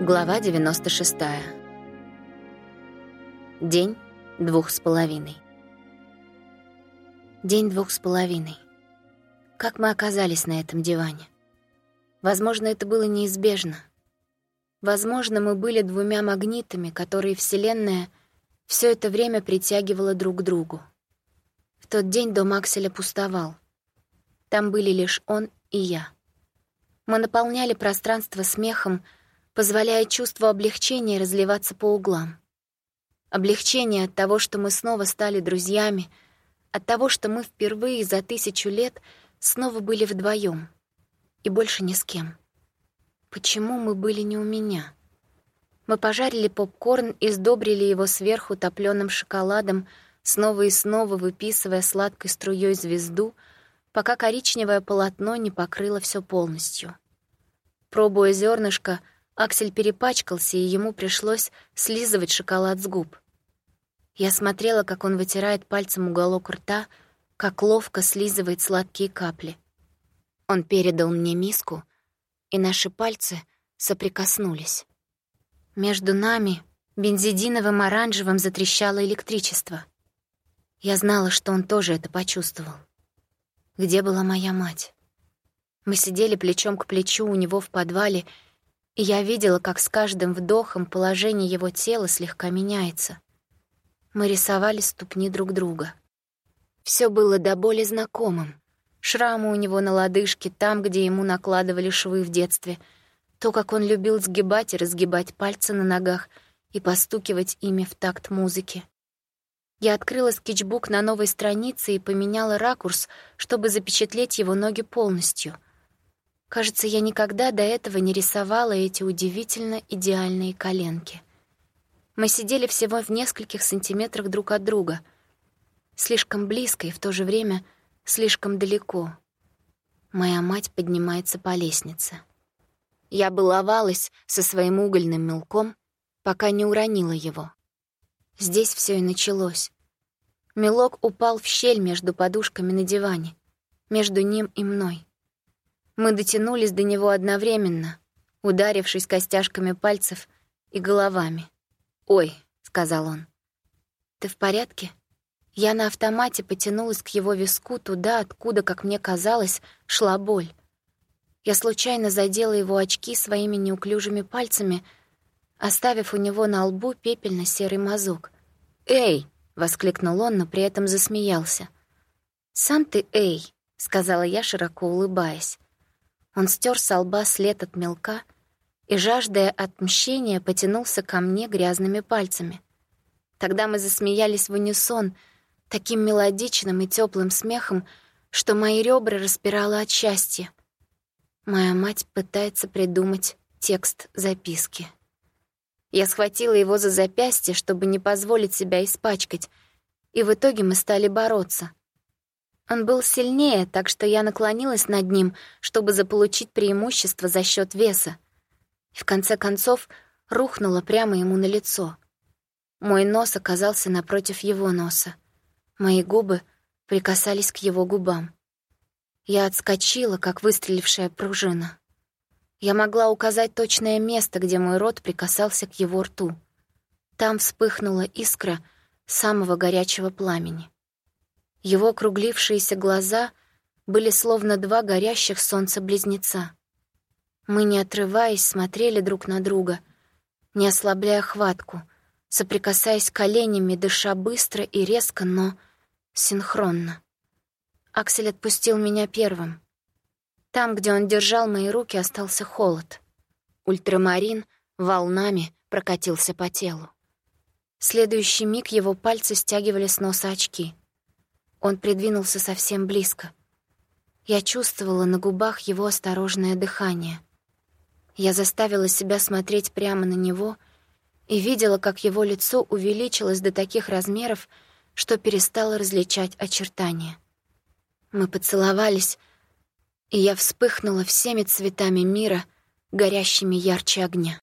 Глава 96. День двух с половиной. День двух с половиной. Как мы оказались на этом диване? Возможно, это было неизбежно. Возможно, мы были двумя магнитами, которые Вселенная все это время притягивала друг к другу. В тот день дом Акселя пустовал. Там были лишь он и я. Мы наполняли пространство смехом, позволяя чувству облегчения разливаться по углам. Облегчение от того, что мы снова стали друзьями, от того, что мы впервые за тысячу лет снова были вдвоем и больше ни с кем. Почему мы были не у меня? Мы пожарили попкорн и сдобрили его сверху топленым шоколадом, снова и снова выписывая сладкой струей звезду, пока коричневое полотно не покрыло все полностью. Пробуя зернышко, Аксель перепачкался, и ему пришлось слизывать шоколад с губ. Я смотрела, как он вытирает пальцем уголок рта, как ловко слизывает сладкие капли. Он передал мне миску, и наши пальцы соприкоснулись. Между нами бензидиновым оранжевым затрещало электричество. Я знала, что он тоже это почувствовал. Где была моя мать? Мы сидели плечом к плечу у него в подвале — я видела, как с каждым вдохом положение его тела слегка меняется. Мы рисовали ступни друг друга. Все было до боли знакомым. Шрамы у него на лодыжке, там, где ему накладывали швы в детстве. То, как он любил сгибать и разгибать пальцы на ногах и постукивать ими в такт музыки. Я открыла скетчбук на новой странице и поменяла ракурс, чтобы запечатлеть его ноги полностью — Кажется, я никогда до этого не рисовала эти удивительно идеальные коленки. Мы сидели всего в нескольких сантиметрах друг от друга. Слишком близко и в то же время слишком далеко. Моя мать поднимается по лестнице. Я баловалась со своим угольным мелком, пока не уронила его. Здесь все и началось. Мелок упал в щель между подушками на диване, между ним и мной. Мы дотянулись до него одновременно, ударившись костяшками пальцев и головами. «Ой», — сказал он, — «ты в порядке?» Я на автомате потянулась к его виску туда, откуда, как мне казалось, шла боль. Я случайно задела его очки своими неуклюжими пальцами, оставив у него на лбу пепельно-серый мазок. «Эй!» — воскликнул он, но при этом засмеялся. «Сам ты эй!» — сказала я, широко улыбаясь. Он стер с лба след от мелка и, жаждая отмщения, потянулся ко мне грязными пальцами. Тогда мы засмеялись в унисон, таким мелодичным и теплым смехом, что мои ребра распирало от счастья. Моя мать пытается придумать текст записки. Я схватила его за запястье, чтобы не позволить себя испачкать, и в итоге мы стали бороться. Он был сильнее, так что я наклонилась над ним, чтобы заполучить преимущество за счет веса. И в конце концов рухнула прямо ему на лицо. Мой нос оказался напротив его носа. Мои губы прикасались к его губам. Я отскочила, как выстрелившая пружина. Я могла указать точное место, где мой рот прикасался к его рту. Там вспыхнула искра самого горячего пламени. Его округлившиеся глаза были словно два горящих солнца-близнеца. Мы, не отрываясь, смотрели друг на друга, не ослабляя хватку, соприкасаясь коленями, дыша быстро и резко, но синхронно. Аксель отпустил меня первым. Там, где он держал мои руки, остался холод. Ультрамарин волнами прокатился по телу. следующий миг его пальцы стягивали с носа очки — он придвинулся совсем близко. Я чувствовала на губах его осторожное дыхание. Я заставила себя смотреть прямо на него и видела, как его лицо увеличилось до таких размеров, что перестало различать очертания. Мы поцеловались, и я вспыхнула всеми цветами мира, горящими ярче огня.